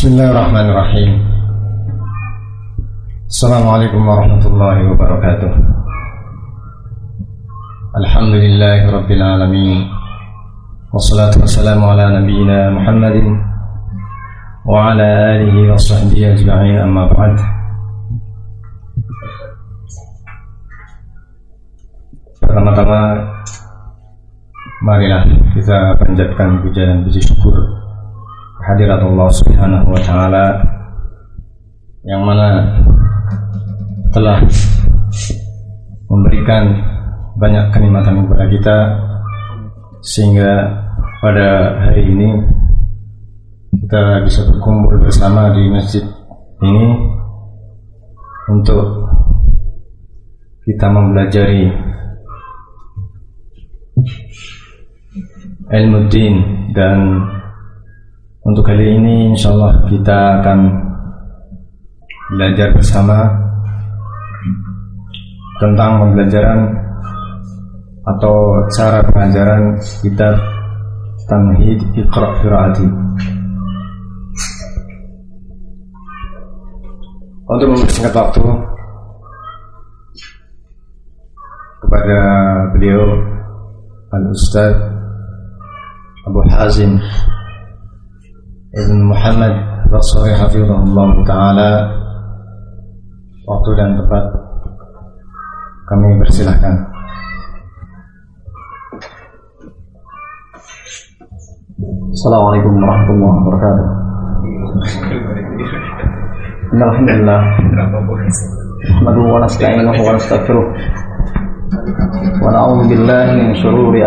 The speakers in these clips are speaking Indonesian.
بسم الله الرحمن الرحيم السلام عليكم ورحمة الله وبركاته الحمد لله رب العالمين والصلاة والسلام على نبينا محمد وعلى آله وصحبه أجمعين أما بعد Pertama-tama marilah kita panjatkan puja dan puji syukur hadirat Allah Subhanahu wa taala yang mana telah memberikan banyak kenikmatan kepada kita sehingga pada hari ini kita bisa berkumpul bersama di masjid ini untuk kita mempelajari ilmu din dan untuk kali ini insya Allah kita akan belajar bersama tentang pembelajaran atau cara pengajaran kitab Tamhid Iqra Firati. Untuk mempersingkat waktu kepada beliau Al-Ustaz Abu Hazim Ibn Muhammad Basri Hafizahullah Ta'ala. Waktu dan tempat Kami persilahkan. Assalamualaikum warahmatullahi wabarakatuh. Alhamdulillah. Nahmaduhu wa nasta'inuhu wa nastaghfiruh Wa na'udzu billahi min shururi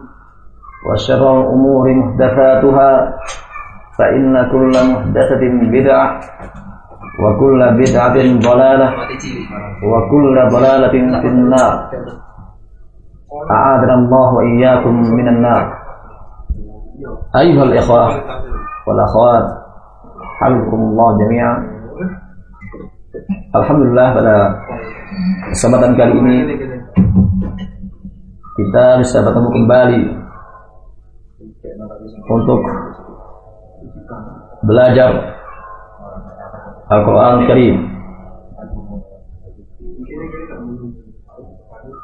وشر الأمور محدثاتها فإن كل محدثة بدعة وكل بدعة ضلالة وكل ضلالة في النار أعاذنا الله وإياكم من النار أيها الإخوة والأخوات حفظكم الله جميعا Alhamdulillah pada kesempatan kali ini kita bisa bertemu kembali untuk belajar Al-Quran Karim.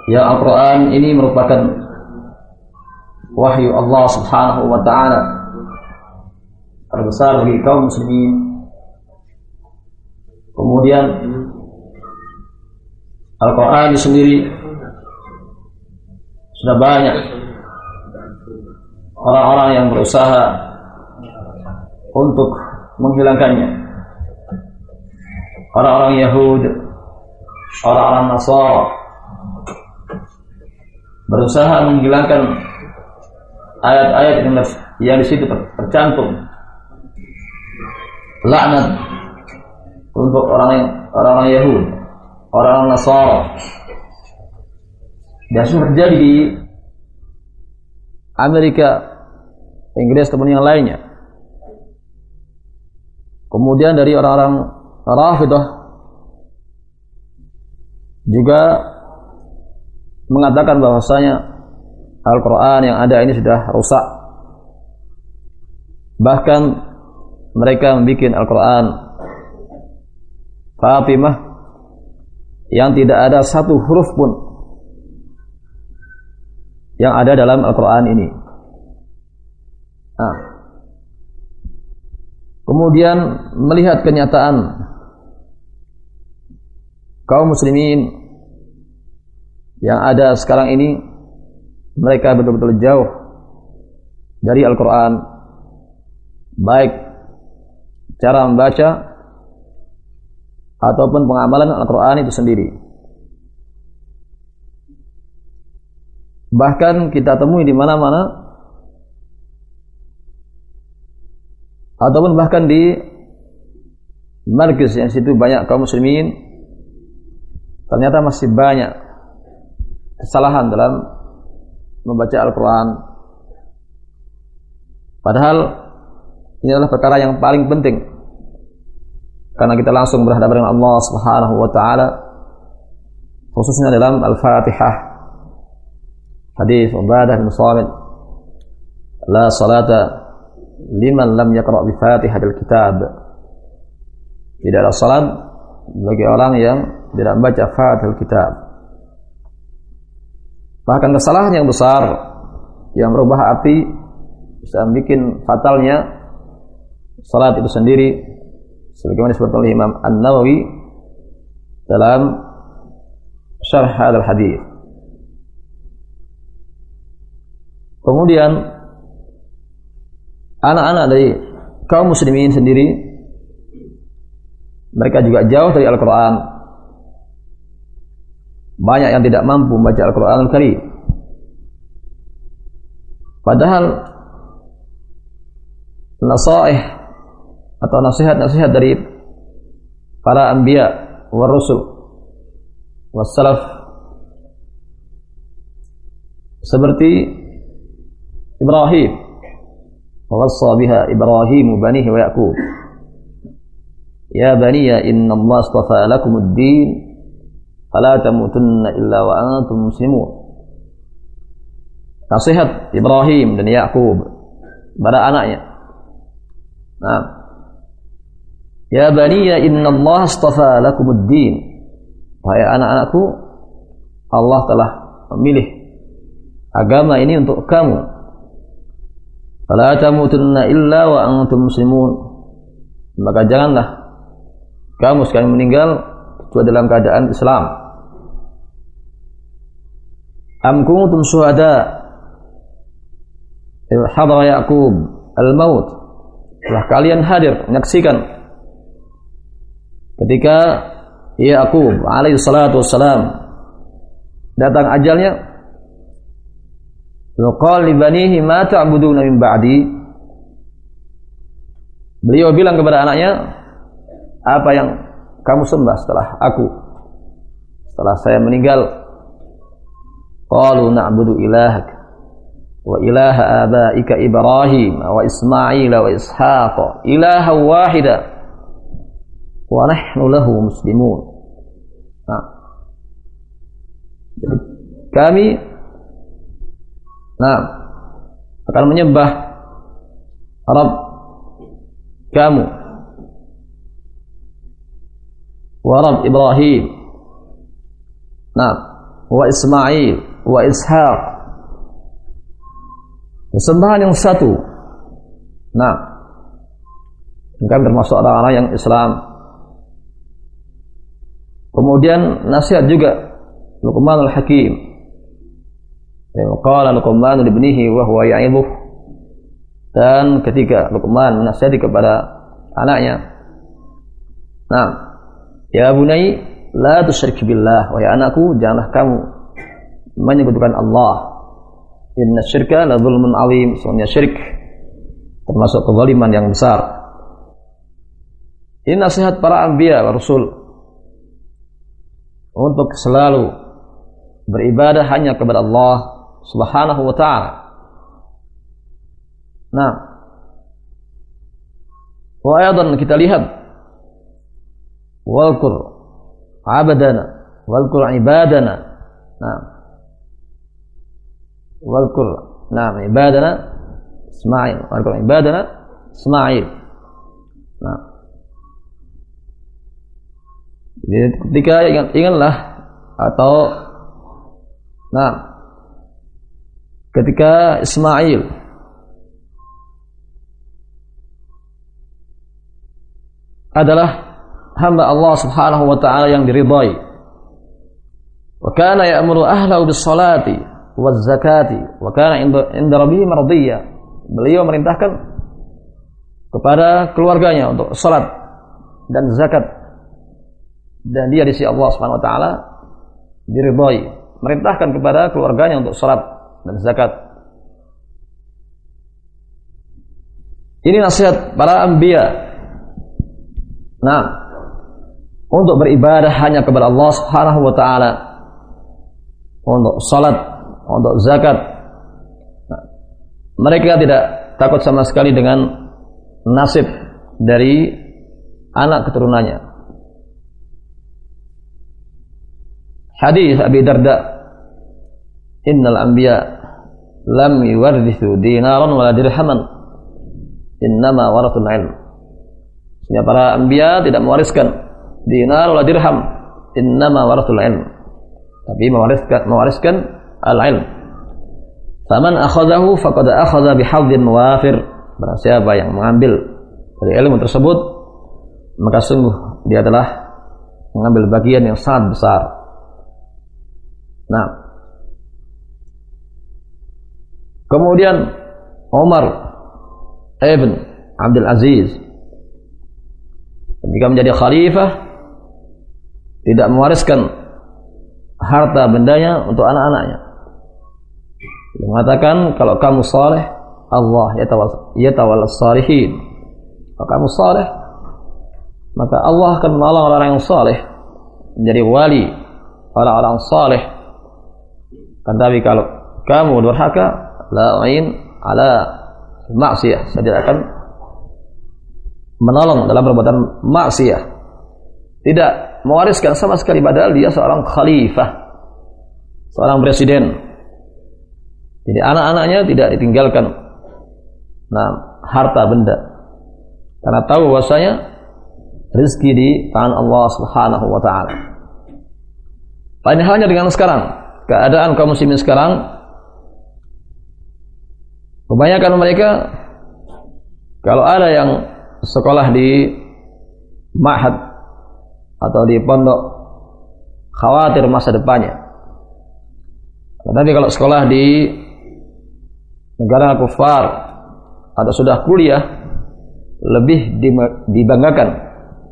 Ya Al-Quran ini merupakan wahyu Allah subhanahu wa ta'ala terbesar bagi kaum muslimin. Kemudian Al-Quran sendiri sudah banyak orang-orang yang berusaha untuk menghilangkannya. Orang-orang Yahud, orang-orang Nasara berusaha menghilangkan ayat-ayat yang, yang di situ tercantum laknat untuk orang orang Yahud, orang Nasara. Dan sudah terjadi di Amerika, Inggris ataupun yang lainnya. Kemudian dari orang-orang Rafidah juga mengatakan bahwasanya Al-Quran yang ada ini sudah rusak. Bahkan mereka membuat Al-Quran Fatimah yang tidak ada satu huruf pun yang ada dalam Al-Quran ini. Kemudian melihat kenyataan kaum muslimin yang ada sekarang ini mereka betul-betul jauh dari Al-Quran. Baik cara membaca ataupun pengamalan Al-Quran itu sendiri. Bahkan kita temui di mana-mana ataupun bahkan di markis yang situ banyak kaum muslimin ternyata masih banyak kesalahan dalam membaca Al-Quran. Padahal ini adalah perkara yang paling penting karena kita langsung berhadapan dengan Allah Subhanahu wa taala khususnya dalam Al-Fatihah. Hadis Ubadah bin Samit La salata liman lam yaqra bi Fatihatil Kitab. Tidak ada salat bagi orang yang tidak membaca Fatihah Kitab. Bahkan kesalahan yang besar yang merubah arti bisa bikin fatalnya salat itu sendiri sebagaimana disebutkan oleh Imam An-Nawawi dalam syarh hadis. Kemudian anak-anak dari kaum muslimin sendiri mereka juga jauh dari Al-Qur'an banyak yang tidak mampu membaca Al-Quran Al-Karim. Padahal nasaih atau nasihat-nasihat dari para anbiya wa rusul seperti Ibrahim Ibrahim banihi wa Yaqub. Ya baniya inna Allah astafa lakum ad-din fala tamutunna illa wa antum muslimun. Nasihat Ibrahim dan Yakub pada anaknya. Nah ya baniya inna Allah astafa lakumuddin. Wahai anak-anakku Allah telah memilih agama ini untuk kamu fala tamutunna illa wa antum muslimun maka janganlah kamu sekali meninggal kecuali dalam keadaan Islam. Am kuntum syuhada hadara Yaqub al-maut. Telah kalian hadir menyaksikan ketika Yaqub alaihi salatu wassalam datang ajalnya Qal li banihi ma ta'buduna min ba'di? Beliau bilang kepada anaknya apa yang kamu sembah setelah aku? Setelah saya meninggal. Qalu na'budu ilahak wa ilaha abaika Ibrahim wa Ismail wa Ishaq ilaha wahida wa nahnu lahu muslimun. Nah. Jadi kami nah akan menyembah Rabb kamu. Wa Ibrahim. Nah wa Ismail. Wa Ishaq. Sembahan yang satu. Nah kan termasuk orang-orang yang Islam. Kemudian nasihat juga. Luqman al-Hakim qala Luqman ibnihi wa huwa ya'idhuh dan ketika Luqman menasihati kepada anaknya nah Ya bunai, la tusyrik billah. Wahai anakku, janganlah kamu menyebutkan Allah. Inna syirka la zulmun alim. Soalnya syirik termasuk kezaliman yang besar. Ini nasihat para anbiya wa rasul untuk selalu beribadah hanya kepada Allah Subhanahu wa taala. Nah, wa kita lihat. Walkur abadana walkur ibadana. Nah. Walkur nah ibadana Ismail. Walkur ibadana Ismail. Nah. Jadi ketika ingat ingatlah atau nah ketika Ismail adalah hamba Allah Subhanahu wa taala yang diridhai. Wa kana ya'muru ahlahu bis salati waz zakati wa kana inda rabbih mardiyya. Beliau merintahkan kepada keluarganya untuk salat dan zakat. Dan dia di sisi Allah Subhanahu wa taala diridhai. Merintahkan kepada keluarganya untuk salat dan zakat. Ini nasihat para anbiya Nah, untuk beribadah hanya kepada Allah Subhanahu wa taala. Untuk salat, untuk zakat. Nah, mereka tidak takut sama sekali dengan nasib dari anak keturunannya. Hadis Abi Darda Innal anbiya lam yuwarrithu dinaran wala dirhaman innama warathul ilm Ya para anbiya tidak mewariskan dinar wala dirham, innama warathul ilm. Tapi mewariskan mewariskan al-ilm. Faman akhadahu faqad akhadha bihadzin wafir. Barang siapa yang mengambil dari ilmu tersebut, maka sungguh dia telah mengambil bagian yang sangat besar. Nah, kemudian Umar ibn Abdul Aziz ketika menjadi khalifah tidak mewariskan harta bendanya untuk anak-anaknya. Mengatakan kalau kamu saleh, Allah yatawalla salihin. Kalau kamu saleh, maka Allah akan menolong orang-orang yang saleh menjadi wali orang-orang saleh. Kan kalau kamu durhaka, la ain ala maksiyah, saya tidak akan menolong dalam perbuatan maksiat. Tidak mewariskan sama sekali padahal dia seorang khalifah. Seorang presiden. Jadi anak-anaknya tidak ditinggalkan nah, harta benda. Karena tahu bahwasanya rezeki di tangan Allah Subhanahu wa taala. Lain halnya dengan sekarang. Keadaan kaum muslimin sekarang kebanyakan mereka kalau ada yang sekolah di ma'had atau di pondok khawatir masa depannya. Tapi kalau sekolah di negara kufar atau sudah kuliah lebih dibanggakan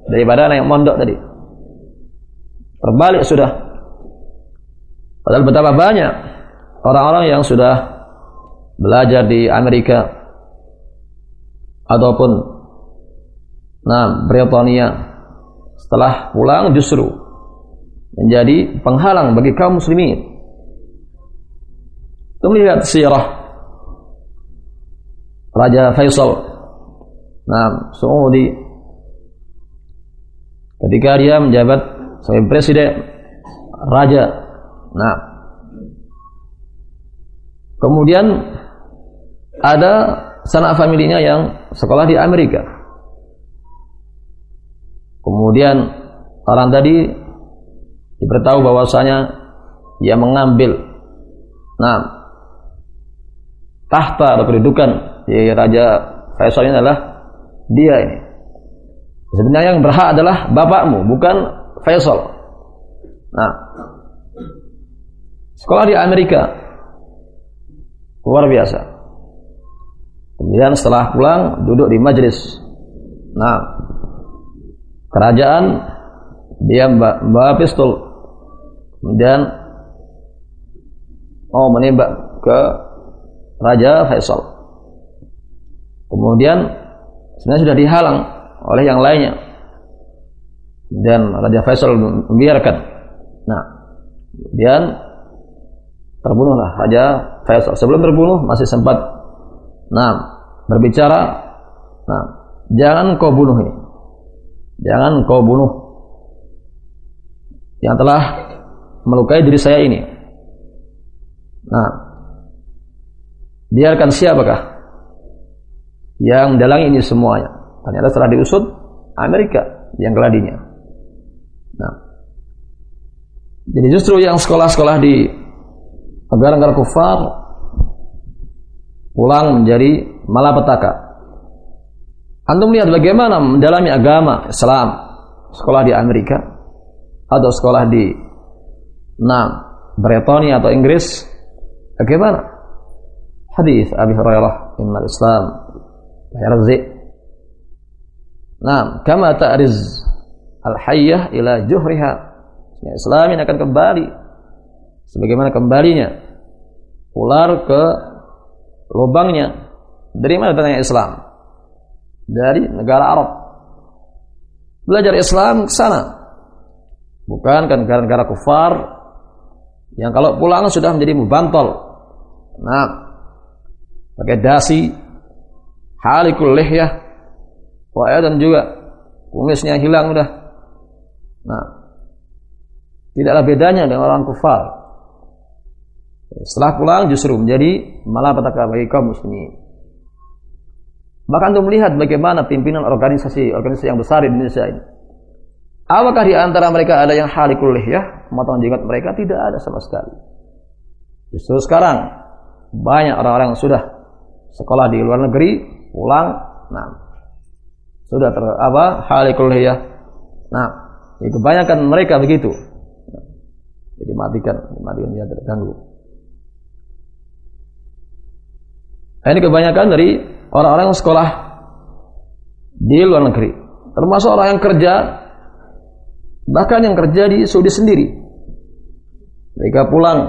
daripada anak yang mondok tadi. Terbalik sudah. Padahal betapa banyak orang-orang yang sudah belajar di Amerika ataupun Nah, Britania. Setelah pulang justru menjadi penghalang bagi kaum muslimin. Kita melihat sirah Raja Faisal nah, Saudi. Ketika dia menjabat sebagai presiden raja nah. Kemudian ada sanak familinya yang sekolah di Amerika Kemudian orang tadi diberitahu bahwasanya dia mengambil nah tahta atau kedudukan di Raja Faisal ini adalah dia ini. Sebenarnya yang berhak adalah bapakmu, bukan Faisal. Nah, sekolah di Amerika luar biasa. Kemudian setelah pulang duduk di majelis. Nah, kerajaan dia membawa pistol kemudian mau menembak ke Raja Faisal. Kemudian sebenarnya sudah dihalang oleh yang lainnya. Dan Raja Faisal membiarkan. Nah kemudian terbunuhlah Raja Faisal. Sebelum terbunuh masih sempat nah berbicara nah jangan kau bunuh ini Jangan kau bunuh yang telah melukai diri saya ini. Nah, biarkan siapakah yang mendalangi ini semuanya. Ternyata setelah diusut Amerika yang geladinya. Nah, jadi justru yang sekolah-sekolah di negara-negara kufar pulang menjadi malapetaka. Antum lihat bagaimana mendalami agama Islam sekolah di Amerika atau sekolah di nah, Bretania atau Inggris bagaimana? Hadis Abi Hurairah innal Islam yarzi. Nah, kama ta'riz al-hayyah ila juhriha. Ya, Islam ini akan kembali sebagaimana kembalinya ular ke lubangnya. Dari mana datangnya Islam? Dari negara Arab. Belajar Islam ke sana. Bukan kan negara-negara kufar yang kalau pulang sudah menjadi mubantol. Nah, pakai dasi, halikul lihyah, wah dan juga kumisnya hilang udah. Nah, tidaklah bedanya dengan orang kufar. Setelah pulang justru menjadi malapetaka bagi kaum muslimin. Bahkan untuk melihat bagaimana pimpinan organisasi-organisasi yang besar di Indonesia ini. Apakah di antara mereka ada yang halikul ya, memotong jenggot mereka? Tidak ada sama sekali. Justru sekarang banyak orang-orang yang sudah sekolah di luar negeri pulang, nah sudah ter apa halikul ya. Nah, ini kebanyakan mereka begitu. Jadi matikan, matikan dia terganggu. Nah, ini kebanyakan dari orang-orang yang sekolah di luar negeri. Termasuk orang yang kerja, bahkan yang kerja di Saudi sendiri. Mereka pulang,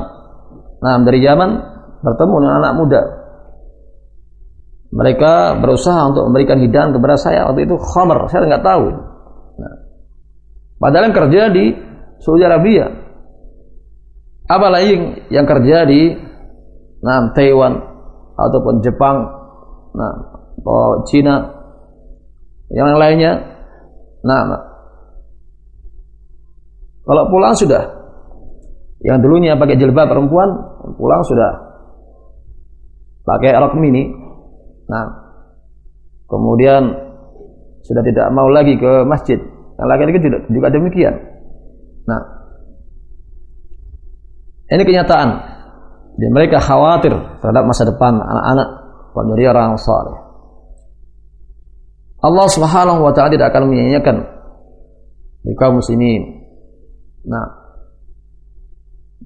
nah dari zaman bertemu dengan anak muda. Mereka berusaha untuk memberikan hidangan kepada saya waktu itu khamar, saya nggak tahu. Nah, padahal yang kerja di Saudi Arabia, apalagi yang kerja di nah, Taiwan, ataupun Jepang, nah, atau Cina, yang lainnya. Nah, nah, kalau pulang sudah, yang dulunya pakai jilbab perempuan, pulang sudah pakai rok mini. Nah, kemudian sudah tidak mau lagi ke masjid. Yang laki-laki juga, juga demikian. Nah, ini kenyataan dan mereka khawatir terhadap masa depan anak-anak menjadi orang saleh. Allah Subhanahu wa taala tidak akan menyanyiakan kaum muslimin. Nah,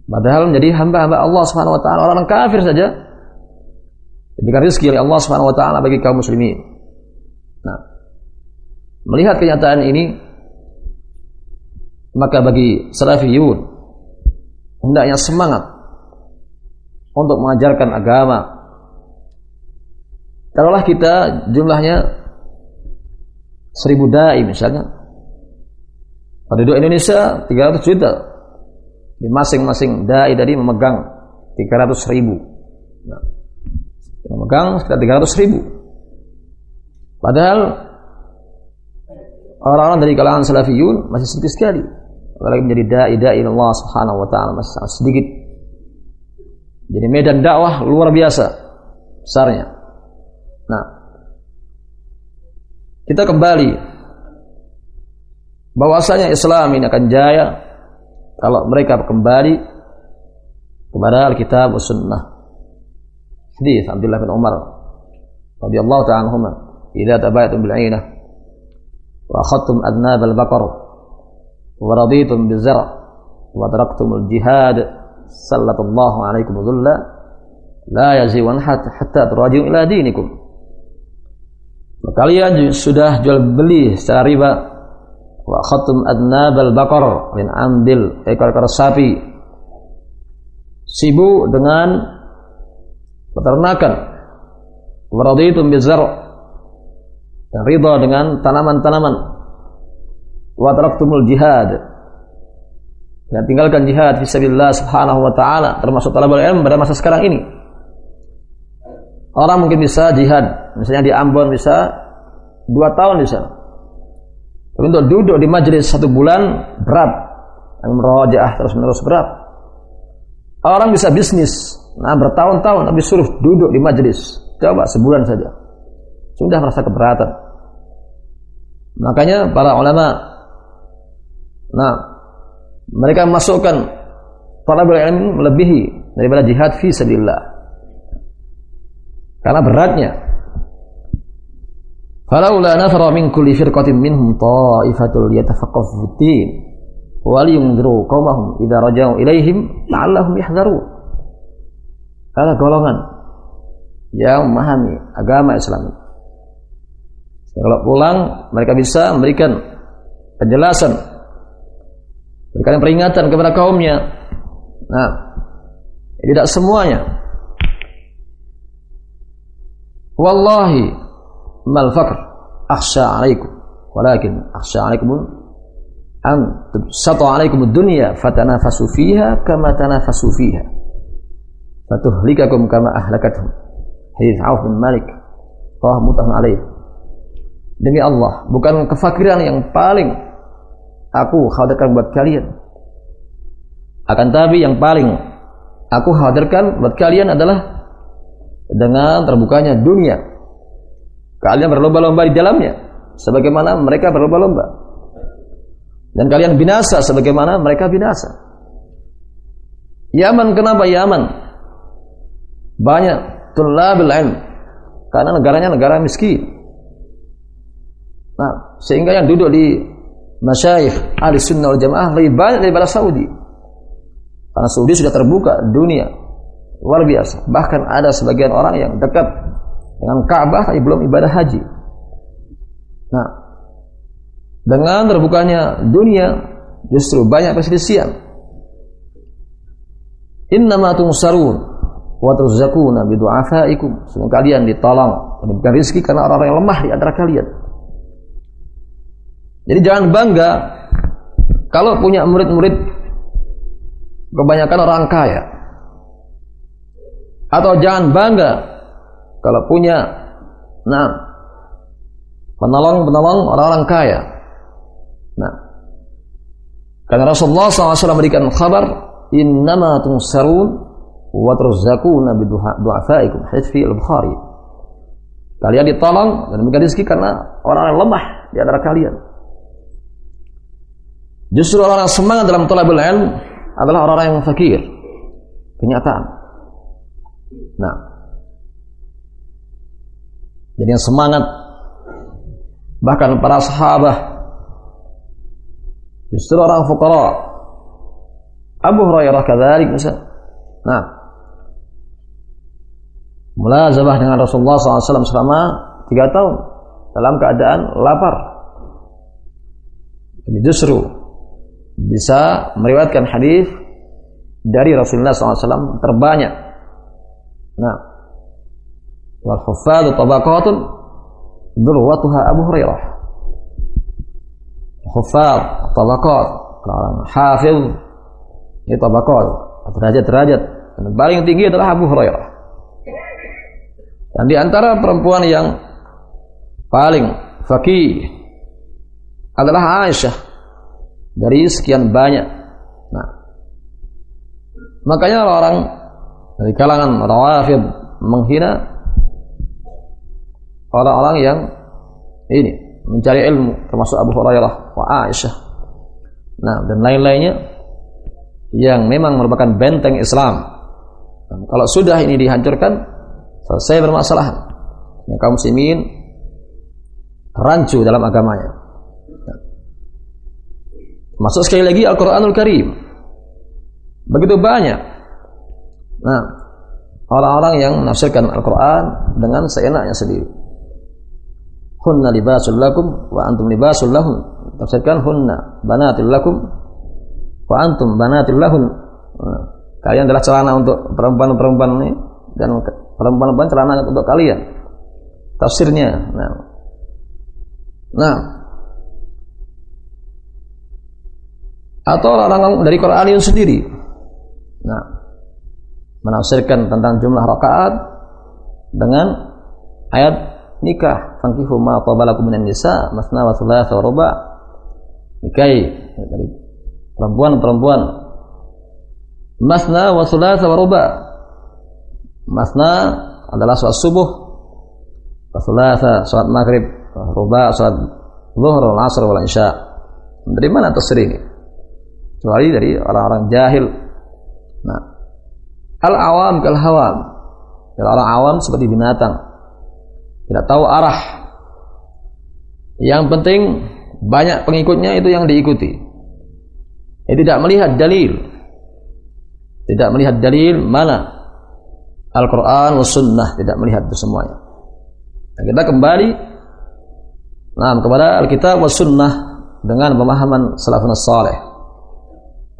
padahal menjadi hamba-hamba Allah Subhanahu wa taala orang kafir saja diberikan rezeki oleh Allah Subhanahu wa taala bagi kaum muslimin. Nah, melihat kenyataan ini maka bagi salafiyun hendaknya semangat untuk mengajarkan agama. Taruhlah kita jumlahnya seribu dai misalnya. Penduduk Indonesia 300 juta. Di masing-masing dai tadi memegang 300 ribu. Nah, memegang sekitar 300 ribu. Padahal orang-orang dari kalangan salafiyun masih sedikit sekali. Apalagi menjadi dai dai Allah Subhanahu wa taala masih sangat sedikit. Jadi medan dakwah luar biasa besarnya. Nah, kita kembali bahwasanya Islam ini akan jaya kalau mereka kembali kepada Alkitab dan Sunnah. Hadis Abdullah bin Umar radhiyallahu ta'ala anhuma, "Idza tabaytum bil 'ainah wa akhadtum adnab al-baqar wa raditum biz-zar' wa taraktum al-jihad" sallallahu alaikum dhulla la yaziwan hatta turaji'u ila dinikum. Kalian sudah jual beli secara riba wa khatum adnabal baqar min ambil ekor-ekor sapi. Sibuk dengan peternakan. Waraditum bizar. Dan ridha dengan tanaman-tanaman. Wa taraktumul jihad dan tinggalkan jihad fisabilillah subhanahu wa ta'ala termasuk talabul ilm pada masa sekarang ini. Orang mungkin bisa jihad misalnya di Ambon bisa dua tahun di sana tapi untuk duduk di majelis satu bulan berat. Merojaah terus menerus berat. Orang bisa bisnis, nah bertahun-tahun habis suruh duduk di majelis, coba sebulan saja, sudah merasa keberatan. Makanya para ulama, nah mereka masukkan para ilmu melebihi daripada jihad fi sabilillah. Karena beratnya. Falaula nafara min kulli firqatin minhum ta'ifatul yatafaqqahu fid waliyunziru qaumahum idza raja'u ilaihim la'allahum yahdharun. Ada golongan yang memahami agama Islam. Kalau pulang mereka bisa memberikan penjelasan, memberikan peringatan kepada kaumnya. Nah, tidak semuanya. Wallahi mal faqr akhsha alaikum walakin akhsha alaikum an tubsatu alaikum dunya fatanafasu fiha kama tanafasu fiha fatuhlikakum kama ahlakathum hadis Auf bin Malik rawah mutafaq alaih demi Allah bukan kefakiran yang paling aku khawatirkan buat kalian akan tapi yang paling aku khawatirkan buat kalian adalah dengan terbukanya dunia kalian berlomba-lomba di dalamnya sebagaimana mereka berlomba-lomba dan kalian binasa sebagaimana mereka binasa. Yaman kenapa Yaman? Banyak tullabil ilm. Karena negaranya negara miskin. Nah, sehingga yang duduk di masyayikh ahli sunnah wal jamaah lebih banyak daripada Saudi. Karena Saudi sudah terbuka dunia luar biasa. Bahkan ada sebagian orang yang dekat dengan Ka'bah tapi belum ibadah haji. Nah, dengan terbukanya dunia justru banyak perselisihan. Innama tungsarun wa turzakuna bi du'afaikum. Sesungguhnya kalian ditolong diberikan rezeki karena orang-orang yang lemah di antara kalian. Jadi jangan bangga kalau punya murid-murid kebanyakan orang kaya. Atau jangan bangga kalau punya nah penolong-penolong orang-orang kaya. Nah, karena Rasulullah SAW memberikan kabar, innama tunsarun wa turzakuna bidu'afaikum. Fi al-Bukhari. Kalian ditolong dan diberikan rezeki karena orang yang lemah di antara kalian. Justru orang yang semangat dalam tolabul ilm adalah orang-orang yang fakir. Kenyataan. Nah, jadi yang semangat bahkan para sahabat Justru orang fukara. Abu Hurairah kadzalik misal. Nah. Mulazabah dengan Rasulullah SAW selama tiga tahun dalam keadaan lapar. Jadi justru bisa meriwayatkan hadis dari Rasulullah SAW terbanyak. Nah, wal huffadu tabaqatun durwatuha Abu Hurairah. Hufal tabaqat orang hafiz ini tabaqat derajat-derajat. Dan paling tinggi adalah Abu Hurairah. Dan di antara perempuan yang paling fakih adalah Aisyah dari sekian banyak. Nah. Makanya orang dari kalangan rawafid menghina orang-orang yang ini mencari ilmu termasuk Abu Hurairah wa Aisyah. Nah dan lain-lainnya yang memang merupakan benteng Islam. Dan kalau sudah ini dihancurkan selesai bermasalah. Ya, kaum muslimin rancu dalam agamanya masuk sekali lagi Al-Quranul Karim. Begitu banyak. Nah orang-orang yang menafsirkan Al-Quran dengan seenaknya sendiri. Hunna libasul lakum wa antum libasul lahun. Tafsirkan hunna banatil lakum wa antum banatil lahun. Nah, kalian adalah celana untuk perempuan-perempuan ini dan perempuan-perempuan celana untuk kalian. Tafsirnya. Nah. Nah atau orang-orang dari Quran sendiri. Nah menafsirkan tentang jumlah rakaat dengan ayat nikah. Fankihu ma qabalakum minan nisa masna wa thulatha wa ruba. Nikahi perempuan-perempuan. Masna wa thulatha wa ruba. Masna adalah sholat subuh wa thulatha maghrib ruba sholat zuhur asr wal isya. Dari mana ini kecuali dari orang-orang jahil. Nah. Al awam kal hawam. Orang awam seperti binatang. Tidak tahu arah. Yang penting banyak pengikutnya itu yang diikuti. Dia tidak melihat dalil. Tidak melihat dalil mana. Al-Quran sunnah tidak melihat itu semuanya. Nah, kita kembali nah, kepada Alkitab sunnah dengan pemahaman salafun salih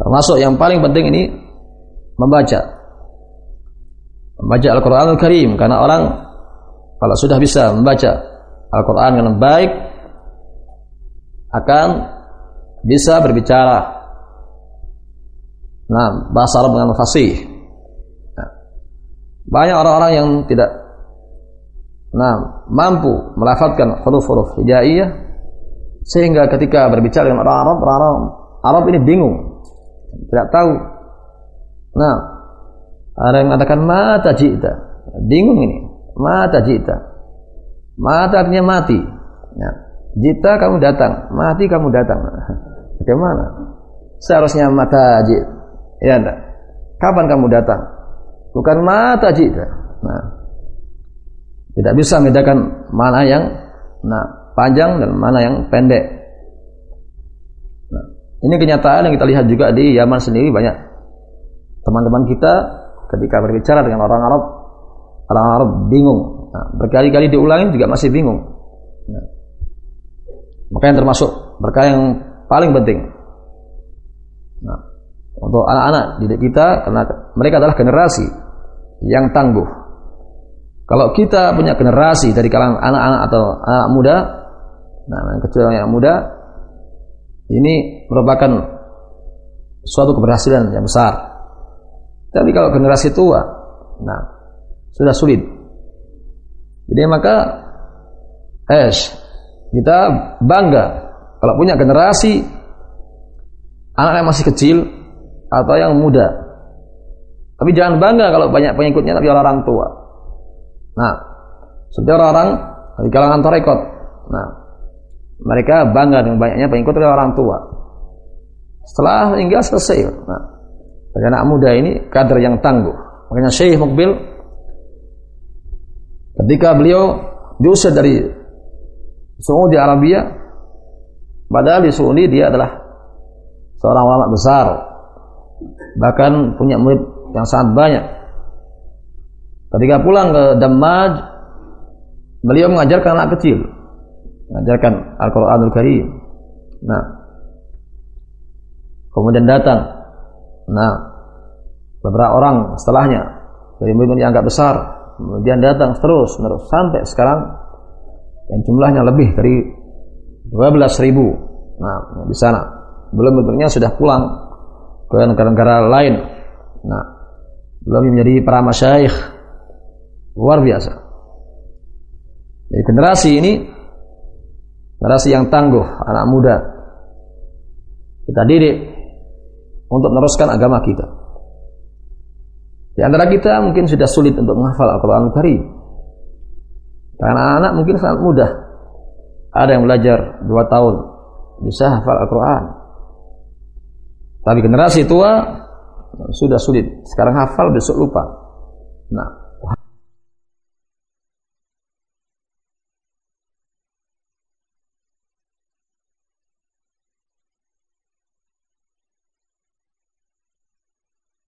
termasuk yang paling penting ini membaca membaca Al-Quranul Karim karena orang kalau sudah bisa membaca Al-Quran dengan baik akan bisa berbicara Nah, bahasa Arab dengan fasih. Nah, banyak orang-orang yang tidak nah, mampu melafalkan huruf-huruf hijaiyah sehingga ketika berbicara dengan orang Arab, orang Arab, Arab ini bingung. Tidak tahu. Nah, ada yang mengatakan mata jita. Bingung ini. Mata jita. Mata artinya mati. Nah, jita kamu datang, mati kamu datang. Bagaimana? Seharusnya mata jita Ya enggak. Kapan kamu datang? Bukan mata jika. Nah, tidak bisa membedakan mana yang nah panjang dan mana yang pendek. Ini kenyataan yang kita lihat juga di Yaman sendiri banyak teman-teman kita ketika berbicara dengan orang Arab, orang Arab bingung. Nah, berkali-kali diulangi juga masih bingung. Nah, maka yang termasuk berkah yang paling penting. Nah, untuk anak-anak didik kita karena mereka adalah generasi yang tangguh. Kalau kita punya generasi dari kalangan anak-anak atau anak muda, nah yang kecil yang muda, ini merupakan suatu keberhasilan yang besar. Tapi kalau generasi tua, nah sudah sulit. Jadi maka, eh, kita bangga kalau punya generasi anak yang masih kecil atau yang muda. Tapi jangan bangga kalau banyak pengikutnya tapi orang-orang tua. Nah, seperti orang-orang di kalangan tarekat. Nah, mereka bangga dengan banyaknya pengikut dari orang tua. Setelah meninggal selesai. Nah, bagi anak muda ini kader yang tangguh. Makanya Syekh Mukbil ketika beliau diusir dari Saudi Arabia, padahal di Saudi dia adalah seorang ulama besar, bahkan punya murid yang sangat banyak. Ketika pulang ke Damaj, beliau mengajarkan anak kecil, mengajarkan Al-Quranul Karim. Nah, kemudian datang, nah, beberapa orang setelahnya. Dari murid yang agak besar, kemudian datang terus, terus sampai sekarang yang jumlahnya lebih dari 12 ribu. Nah, di sana. Belum bebernya sudah pulang ke negara-negara lain. Nah, belum menjadi para masyayikh luar biasa. Jadi generasi ini generasi yang tangguh, anak muda. Kita didik untuk meneruskan agama kita. Di antara kita mungkin sudah sulit untuk menghafal Al-Quran Karim. Karena anak mungkin sangat mudah. Ada yang belajar dua tahun bisa hafal Al-Quran. Tapi generasi tua sudah sulit. Sekarang hafal besok lupa. Nah,